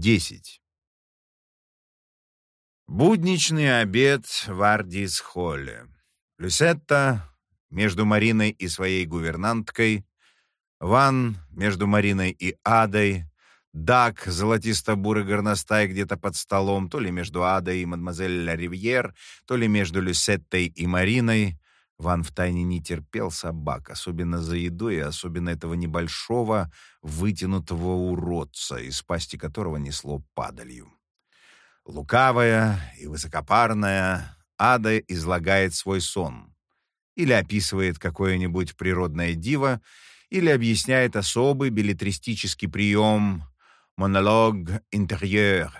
10. Будничный обед в Ардис-холле. Люсетта между Мариной и своей гувернанткой, Ван между Мариной и Адой, Дак, золотисто-бурый горностай где-то под столом, то ли между Адой и мадемуазель Ла Ривьер, то ли между Люсеттой и Мариной. Ван втайне не терпел собак, особенно за едой, и особенно этого небольшого, вытянутого уродца, из пасти которого несло падалью. Лукавая и высокопарная, Ада излагает свой сон. Или описывает какое-нибудь природное диво, или объясняет особый билетристический прием «монолог интерьер»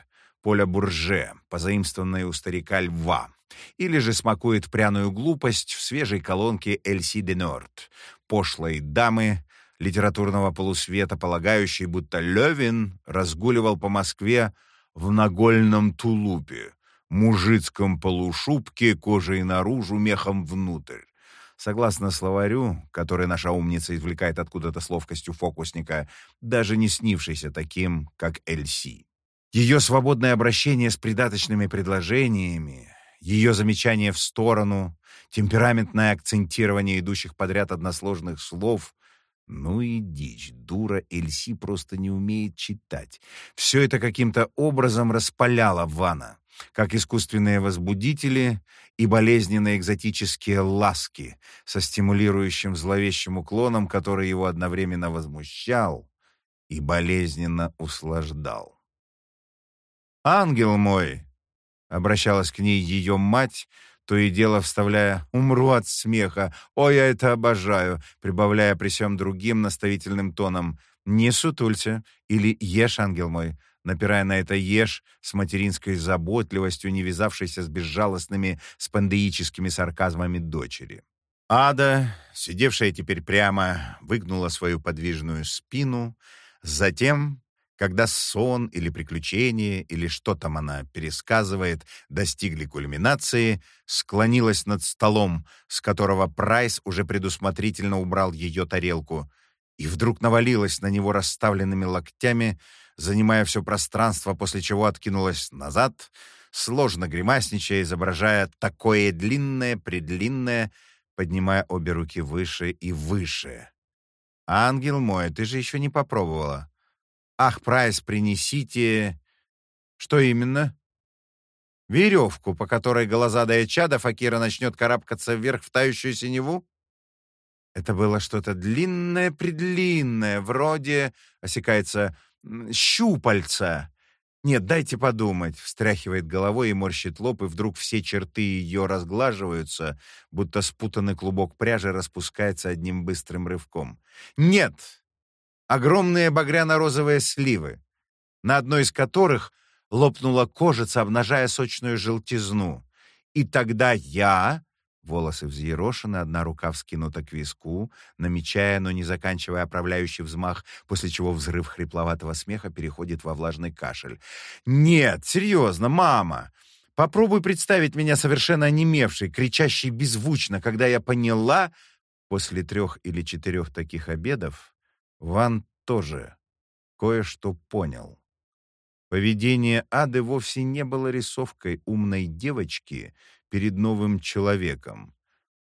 Поля Бурже, позаимствованный у старика Льва или же смакует пряную глупость в свежей колонке Эльси де Норт, пошлой дамы литературного полусвета, полагающей, будто Левин разгуливал по Москве в нагольном тулупе, мужицком полушубке, кожей наружу, мехом внутрь. Согласно словарю, который наша умница извлекает откуда-то с ловкостью фокусника, даже не снившийся таким, как Эльси. Ее свободное обращение с придаточными предложениями, ее замечание в сторону, темпераментное акцентирование идущих подряд односложных слов. Ну и дичь, дура Эльси просто не умеет читать. Все это каким-то образом распаляло Вана, как искусственные возбудители и болезненные экзотические ласки со стимулирующим зловещим уклоном, который его одновременно возмущал и болезненно услаждал. «Ангел мой!» Обращалась к ней ее мать, то и дело вставляя «умру от смеха», «ой, я это обожаю», прибавляя при всем другим наставительным тоном «не сутулься» или «ешь, ангел мой», напирая на это «ешь» с материнской заботливостью, не вязавшейся с безжалостными спандеическими сарказмами дочери. Ада, сидевшая теперь прямо, выгнула свою подвижную спину, затем когда сон или приключение, или что там она пересказывает, достигли кульминации, склонилась над столом, с которого Прайс уже предусмотрительно убрал ее тарелку, и вдруг навалилась на него расставленными локтями, занимая все пространство, после чего откинулась назад, сложно гримасничая, изображая такое длинное-предлинное, поднимая обе руки выше и выше. «Ангел мой, ты же еще не попробовала». «Ах, Прайс, принесите...» «Что именно?» «Веревку, по которой голозадая чада Факира начнет карабкаться вверх в тающую синеву?» Это было что-то длинное-предлинное, вроде, осекается, щупальца. «Нет, дайте подумать», — встряхивает головой и морщит лоб, и вдруг все черты ее разглаживаются, будто спутанный клубок пряжи распускается одним быстрым рывком. «Нет!» Огромные багряно-розовые сливы, на одной из которых лопнула кожица, обнажая сочную желтизну. И тогда я, волосы взъерошены, одна рука вскинута к виску, намечая, но не заканчивая оправляющий взмах, после чего взрыв хрипловатого смеха переходит во влажный кашель. «Нет, серьезно, мама!» Попробуй представить меня совершенно онемевшей, кричащей беззвучно, когда я поняла, после трех или четырех таких обедов, Ван тоже кое-что понял. Поведение Ады вовсе не было рисовкой умной девочки перед новым человеком.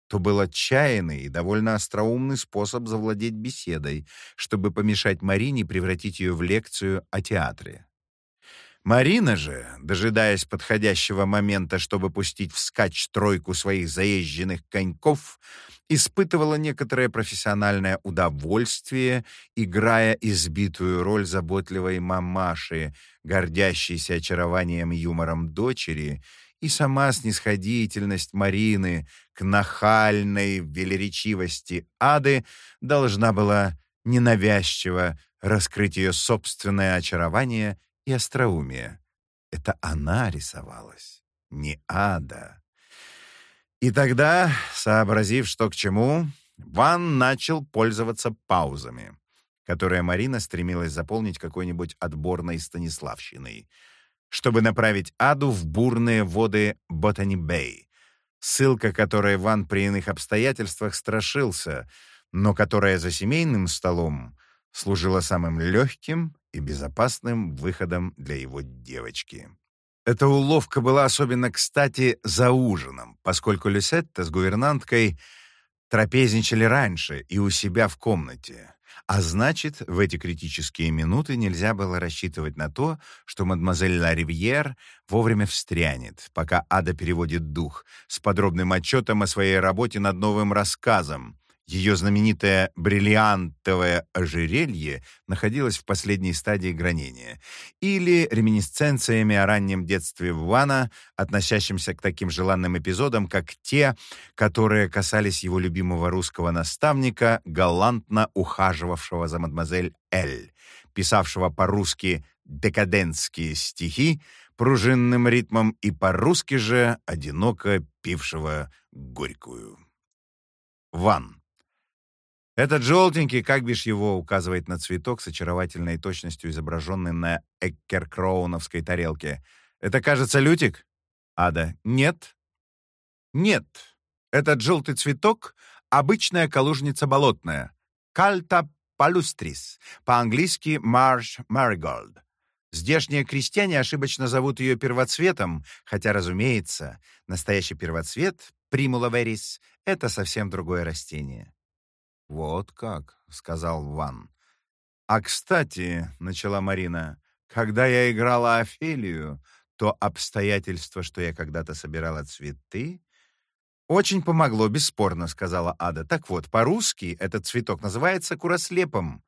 То был отчаянный и довольно остроумный способ завладеть беседой, чтобы помешать Марине превратить ее в лекцию о театре. Марина же, дожидаясь подходящего момента, чтобы пустить вскачь тройку своих заезженных коньков, испытывала некоторое профессиональное удовольствие, играя избитую роль заботливой мамаши, гордящейся очарованием юмором дочери, и сама снисходительность Марины к нахальной велеречивости Ады должна была ненавязчиво раскрыть ее собственное очарование и остроумие. Это она рисовалась, не ада. И тогда, сообразив, что к чему, Ван начал пользоваться паузами, которые Марина стремилась заполнить какой-нибудь отборной Станиславщиной, чтобы направить Аду в бурные воды Ботани-Бэй, ссылка которой Ван при иных обстоятельствах страшился, но которая за семейным столом служила самым легким и безопасным выходом для его девочки. Эта уловка была особенно кстати за ужином, поскольку Люсетта с гувернанткой трапезничали раньше и у себя в комнате. А значит, в эти критические минуты нельзя было рассчитывать на то, что мадемуазель Ларивьер вовремя встрянет, пока Ада переводит дух, с подробным отчетом о своей работе над новым рассказом, ее знаменитое бриллиантовое ожерелье находилось в последней стадии гранения, или реминисценциями о раннем детстве Вана, относящимся к таким желанным эпизодам, как те, которые касались его любимого русского наставника, галантно ухаживавшего за мадемуазель Эль, писавшего по-русски декадентские стихи пружинным ритмом и по-русски же одиноко пившего горькую. Ван. Этот желтенький, как бишь его, указывает на цветок с очаровательной точностью, изображенный на эккеркроуновской тарелке. Это, кажется, лютик? Ада. Нет. Нет. Этот желтый цветок — обычная калужница болотная. Кальта палюстрис. По-английски marsh marigold. Здешние крестьяне ошибочно зовут ее первоцветом, хотя, разумеется, настоящий первоцвет, примула верис, это совсем другое растение. «Вот как», — сказал Ван. «А, кстати», — начала Марина, — «когда я играла Офелию, то обстоятельство, что я когда-то собирала цветы...» «Очень помогло, бесспорно», — сказала Ада. «Так вот, по-русски этот цветок называется курослепом,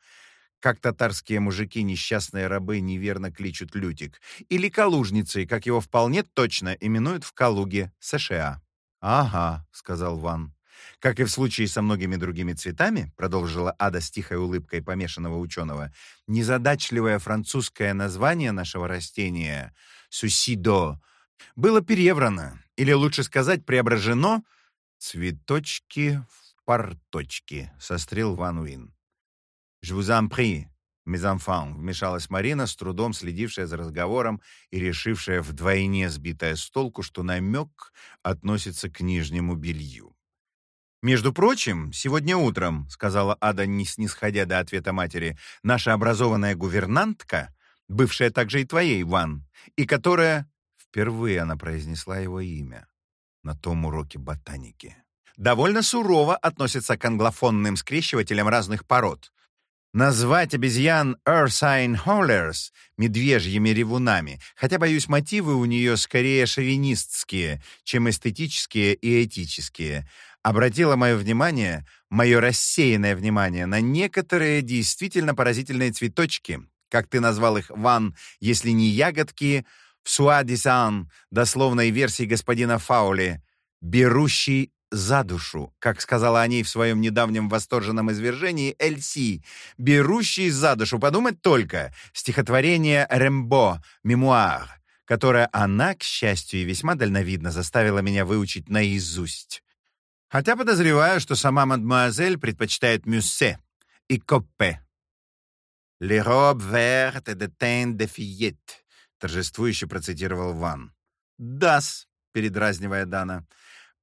как татарские мужики, несчастные рабы, неверно кличут лютик, или калужницей, как его вполне точно именуют в Калуге, США». «Ага», — сказал Ван. Как и в случае со многими другими цветами, продолжила Ада с тихой улыбкой помешанного ученого, незадачливое французское название нашего растения «сусидо» было переврано, или лучше сказать, преображено «цветочки в порточки», — сострил Ван Уин. «Je vous en prie, mes enfants», — вмешалась Марина, с трудом следившая за разговором и решившая вдвойне сбитая с толку, что намек относится к нижнему белью. «Между прочим, сегодня утром», — сказала Ада, не снисходя до ответа матери, «наша образованная гувернантка, бывшая также и твоей, Ван, и которая...» Впервые она произнесла его имя на том уроке ботаники. «Довольно сурово относится к англофонным скрещивателям разных пород. Назвать обезьян Ursine Hollers медвежьими ревунами, хотя, боюсь, мотивы у нее скорее шовинистские, чем эстетические и этические обратила мое внимание, мое рассеянное внимание, на некоторые действительно поразительные цветочки, как ты назвал их, Ван, если не ягодки, в суадисан, дословной версии господина Фаули, берущий за душу, как сказала о ней в своем недавнем восторженном извержении Эльси, берущий за душу, подумать только, стихотворение Рембо, мемуар, которое она, к счастью и весьма дальновидно, заставила меня выучить наизусть. Хотя подозреваю, что сама мадемуазель предпочитает мюссе и коппе. «Les robes vertes de teint de fillette», — торжествующе процитировал Ван. «Дас», — передразнивая Дана.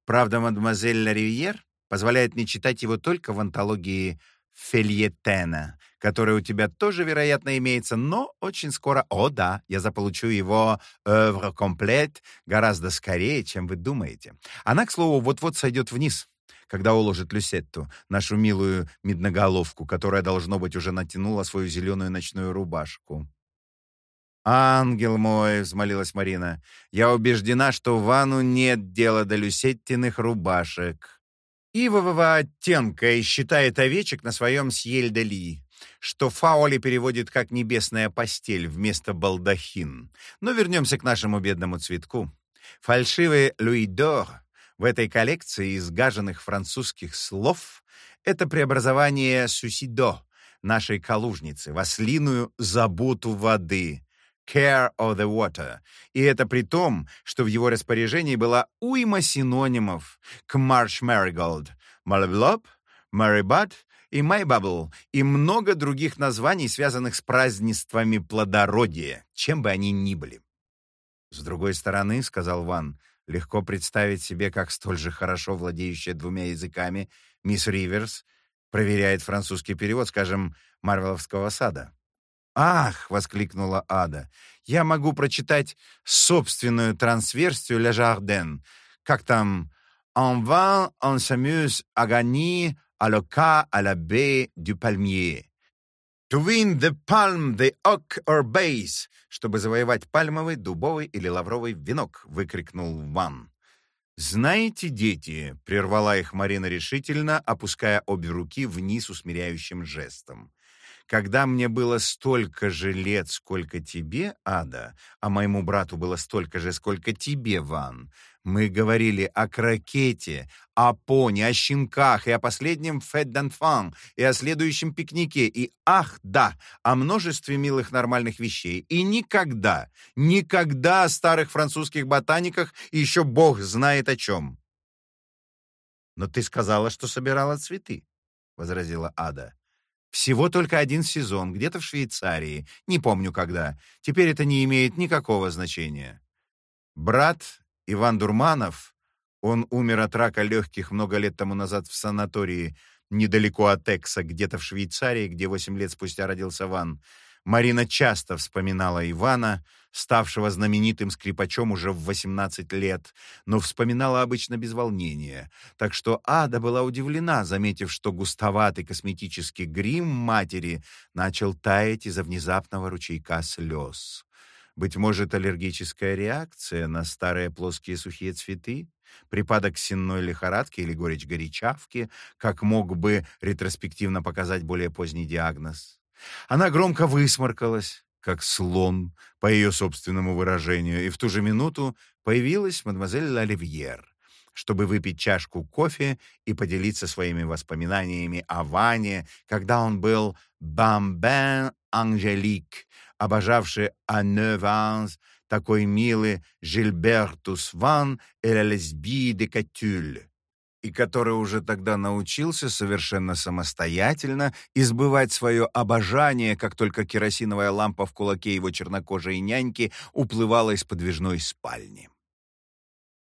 «Правда, мадемуазель Ларивьер позволяет мне читать его только в антологии Фельетена, который у тебя тоже, вероятно, имеется, но очень скоро, о да, я заполучу его «Œuvre complète» гораздо скорее, чем вы думаете. Она, к слову, вот-вот сойдет вниз, когда уложит Люсетту, нашу милую медноголовку, которая, должно быть, уже натянула свою зеленую ночную рубашку. «Ангел мой!» — взмолилась Марина. «Я убеждена, что Вану нет дела до люсеттиных рубашек». Ивового оттенка и считает овечек на своем сьель-де-ли что Фаули переводит как «небесная постель» вместо «балдахин». Но вернемся к нашему бедному цветку. Фальшивый «Луидор» в этой коллекции изгаженных французских слов — это преобразование «сусидо» нашей калужницы в ослиную «заботу воды», care of the water. И это при том, что в его распоряжении была уйма синонимов к Marsh Marigold, Malablop, Marybud и Майбабл, и много других названий, связанных с празднествами плодородия, чем бы они ни были. «С другой стороны, — сказал Ван, — легко представить себе, как столь же хорошо владеющая двумя языками мисс Риверс проверяет французский перевод, скажем, Марвеловского сада». «Ах!» — воскликнула Ада. «Я могу прочитать собственную трансверсию «Ле Жарден». Как там «En vain, on s'amuse à l'oca à la baie du palmier». «To win the palm, the oak or base», чтобы завоевать пальмовый, дубовый или лавровый венок, выкрикнул Ван. «Знаете, дети», — прервала их Марина решительно, опуская обе руки вниз усмиряющим жестом, когда мне было столько же лет, сколько тебе, Ада, а моему брату было столько же, сколько тебе, Ван, мы говорили о крокете, о пони, о щенках и о последнем фэт-данфан, и о следующем пикнике, и, ах, да, о множестве милых нормальных вещей. И никогда, никогда о старых французских ботаниках и еще бог знает о чем. «Но ты сказала, что собирала цветы», — возразила Ада. Всего только один сезон, где-то в Швейцарии, не помню когда. Теперь это не имеет никакого значения. Брат Иван Дурманов, он умер от рака легких много лет тому назад в санатории недалеко от Экса, где-то в Швейцарии, где восемь лет спустя родился Ван. Марина часто вспоминала Ивана, ставшего знаменитым скрипачом уже в 18 лет, но вспоминала обычно без волнения. Так что Ада была удивлена, заметив, что густоватый косметический грим матери начал таять из-за внезапного ручейка слез. Быть может, аллергическая реакция на старые плоские сухие цветы? Припадок сенной лихорадки или горечь горячавки, как мог бы ретроспективно показать более поздний диагноз? Она громко высморкалась, как слон, по ее собственному выражению, и в ту же минуту появилась мадемуазель Лаливьер, чтобы выпить чашку кофе и поделиться своими воспоминаниями о Ване, когда он был «бамбен Анжелик», обожавший «Анневанс», такой милый Жильбертус Ван и «Ля лесби де Катюль» и который уже тогда научился совершенно самостоятельно избывать свое обожание, как только керосиновая лампа в кулаке его чернокожей няньки уплывала из подвижной спальни.